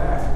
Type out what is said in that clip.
back.